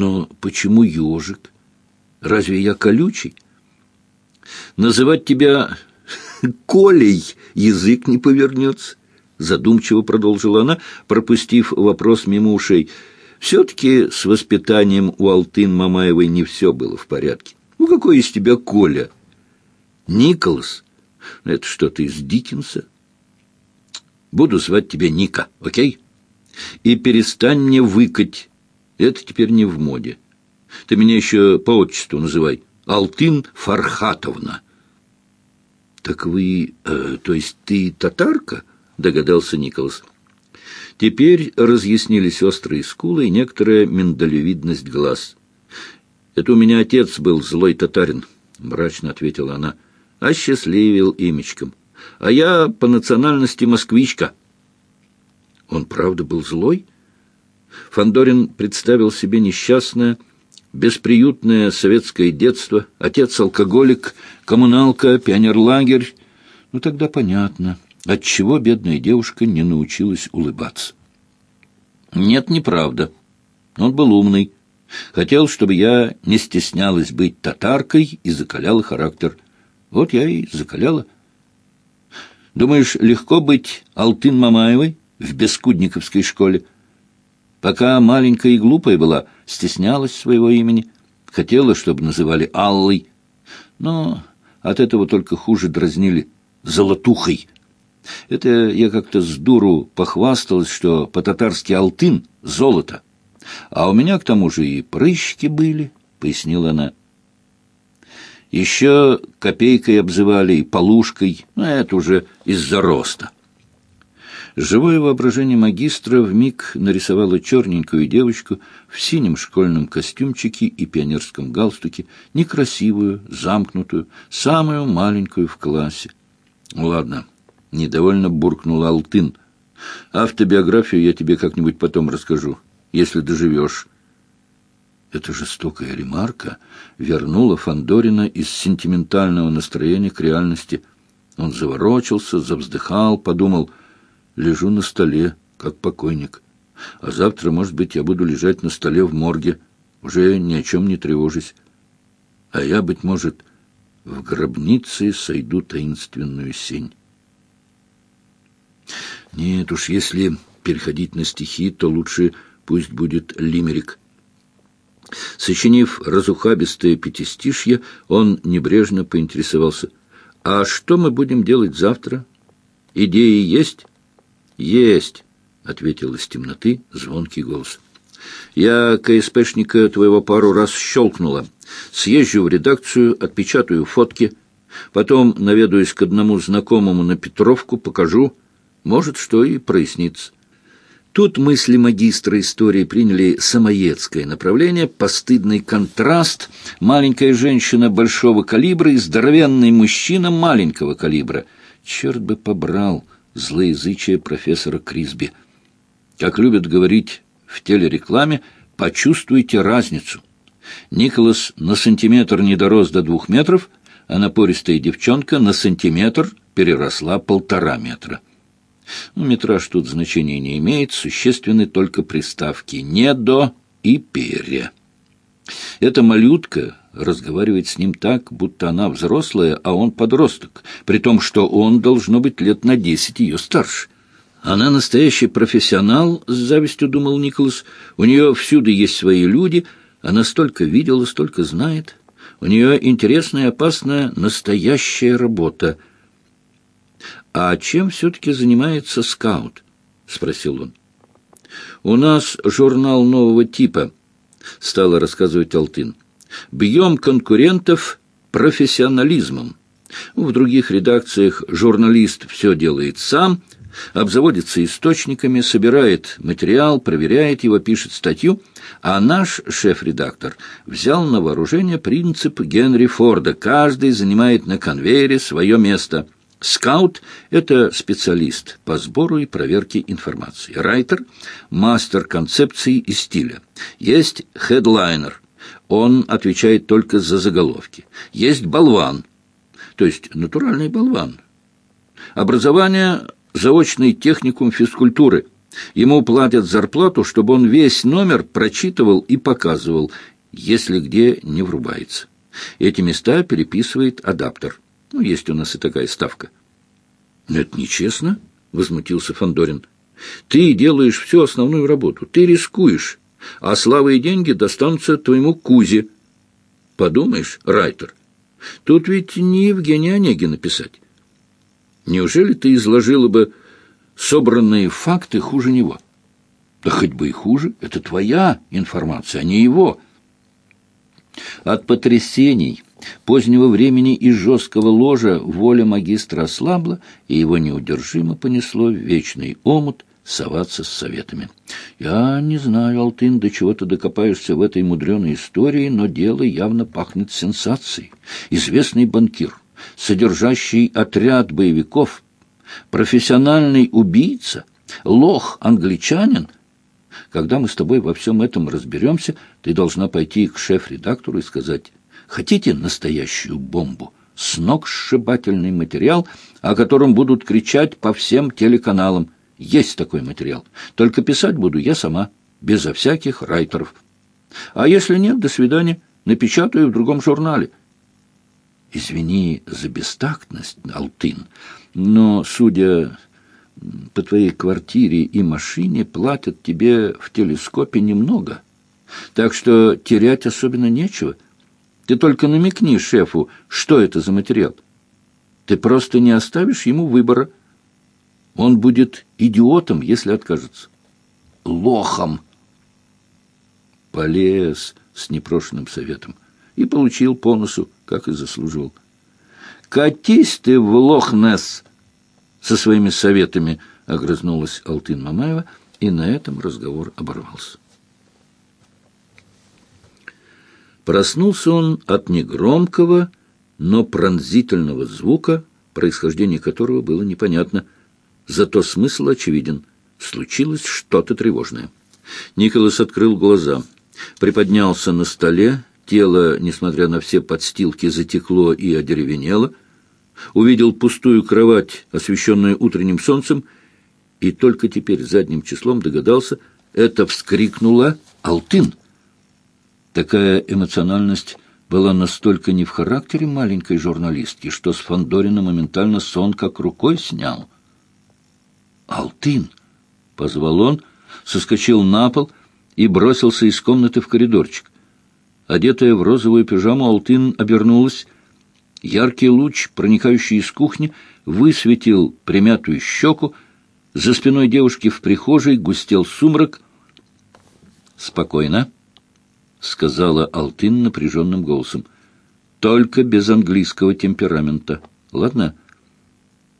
Но почему ежик? Разве я колючий? Называть тебя Колей язык не повернется. Задумчиво продолжила она, пропустив вопрос мимо ушей. Все-таки с воспитанием у Алтын Мамаевой не все было в порядке. Ну, какой из тебя Коля? Николас? Это что-то из Диккенса. Буду звать тебя Ника, окей? И перестань мне выкать. Это теперь не в моде. Ты меня еще по отчеству называй. Алтын Фархатовна. Так вы, э, то есть ты татарка? Догадался Николас. Теперь разъяснились острые скулы и некоторая миндалевидность глаз. «Это у меня отец был злой татарин», — мрачно ответила она. «Осчастливил имечком. А я по национальности москвичка». Он правда был злой? Фандорин представил себе несчастное, бесприютное советское детство, отец-алкоголик, коммуналка, пионерлагерь. Ну, тогда понятно, отчего бедная девушка не научилась улыбаться. Нет, неправда. Он был умный. Хотел, чтобы я не стеснялась быть татаркой и закаляла характер. Вот я и закаляла. Думаешь, легко быть Алтын Мамаевой в Бескудниковской школе? Пока маленькая и глупая была, стеснялась своего имени, хотела, чтобы называли Аллой. Но от этого только хуже дразнили «золотухой». Это я как-то с дуру похвасталась, что по-татарски «алтын» — золото. А у меня к тому же и прыщики были, — пояснила она. Еще копейкой обзывали и полушкой, но это уже из-за роста. Живое воображение магистра вмиг нарисовало черненькую девочку в синем школьном костюмчике и пионерском галстуке, некрасивую, замкнутую, самую маленькую в классе. «Ладно», — недовольно буркнул Алтын. «Автобиографию я тебе как-нибудь потом расскажу, если доживешь». Эта жестокая ремарка вернула Фандорина из сентиментального настроения к реальности. Он заворочился, завздыхал, подумал, лежу на столе, как покойник. А завтра, может быть, я буду лежать на столе в морге, уже ни о чем не тревожусь. А я, быть может, в гробнице сойду таинственную сень. Нет уж, если переходить на стихи, то лучше пусть будет лимерик. Сочинив разухабистое пятистишье, он небрежно поинтересовался. «А что мы будем делать завтра? Идеи есть?» «Есть», — ответил из темноты звонкий голос. «Я КСПшника твоего пару раз щелкнула. Съезжу в редакцию, отпечатаю фотки, потом наведаюсь к одному знакомому на Петровку, покажу. Может, что и прояснится». Тут мысли магистра истории приняли самоедское направление, постыдный контраст, маленькая женщина большого калибра и здоровенный мужчина маленького калибра. Черт бы побрал злоязычие профессора Крисби. Как любят говорить в телерекламе, почувствуйте разницу. Николас на сантиметр не дорос до двух метров, а напористая девчонка на сантиметр переросла полтора метра. Ну, метраж тут значения не имеет, существенны только приставки «не до» и «пере». Эта малютка разговаривает с ним так, будто она взрослая, а он подросток, при том, что он должно быть лет на десять ее старше. Она настоящий профессионал, с завистью думал Николас. У нее всюду есть свои люди, она столько видела, столько знает. У нее интересная опасная настоящая работа — «А чем все-таки занимается скаут?» — спросил он. «У нас журнал нового типа», — стала рассказывать Алтын. «Бьем конкурентов профессионализмом. В других редакциях журналист все делает сам, обзаводится источниками, собирает материал, проверяет его, пишет статью, а наш шеф-редактор взял на вооружение принцип Генри Форда. Каждый занимает на конвейере свое место — Скаут – это специалист по сбору и проверке информации. Райтер – мастер концепции и стиля. Есть хедлайнер. Он отвечает только за заголовки. Есть болван, то есть натуральный болван. Образование – заочный техникум физкультуры. Ему платят зарплату, чтобы он весь номер прочитывал и показывал, если где не врубается. Эти места переписывает адаптер. Ну, есть у нас и такая ставка. «Но это нечестно», — возмутился Фандорин. «Ты делаешь всю основную работу, ты рискуешь, а слава и деньги достанутся твоему Кузе. Подумаешь, Райтер, тут ведь не Евгения Онегина писать. Неужели ты изложила бы собранные факты хуже него? Да хоть бы и хуже, это твоя информация, а не его». От потрясений позднего времени и жесткого ложа воля магистра ослабла, и его неудержимо понесло в вечный омут соваться с советами. «Я не знаю, Алтын, до чего ты докопаешься в этой мудреной истории, но дело явно пахнет сенсацией. Известный банкир, содержащий отряд боевиков, профессиональный убийца, лох-англичанин — когда мы с тобой во всем этом разберемся, ты должна пойти к шеф-редактору и сказать, хотите настоящую бомбу? Сногсшибательный материал, о котором будут кричать по всем телеканалам. Есть такой материал. Только писать буду я сама, безо всяких райтеров. А если нет, до свидания. Напечатаю в другом журнале. Извини за бестактность, Алтын, но, судя по твоей квартире и машине платят тебе в телескопе немного. Так что терять особенно нечего. Ты только намекни шефу, что это за материал. Ты просто не оставишь ему выбора. Он будет идиотом, если откажется. Лохом. Полез с непрошенным советом и получил по носу, как и заслужил. «Катись ты в Лохнес!» со своими советами, — огрызнулась Алтын Мамаева, и на этом разговор оборвался. Проснулся он от негромкого, но пронзительного звука, происхождение которого было непонятно. Зато смысл очевиден. Случилось что-то тревожное. Николас открыл глаза, приподнялся на столе, тело, несмотря на все подстилки, затекло и одеревенело — увидел пустую кровать, освещенную утренним солнцем, и только теперь задним числом догадался, это вскрикнула Алтын. Такая эмоциональность была настолько не в характере маленькой журналистки, что с Фандорина моментально сон как рукой снял. «Алтын!» — позвал он, соскочил на пол и бросился из комнаты в коридорчик. Одетая в розовую пижаму, Алтын обернулась — Яркий луч, проникающий из кухни, высветил примятую щеку. За спиной девушки в прихожей густел сумрак. «Спокойно», — сказала Алтын напряженным голосом. «Только без английского темперамента. Ладно?»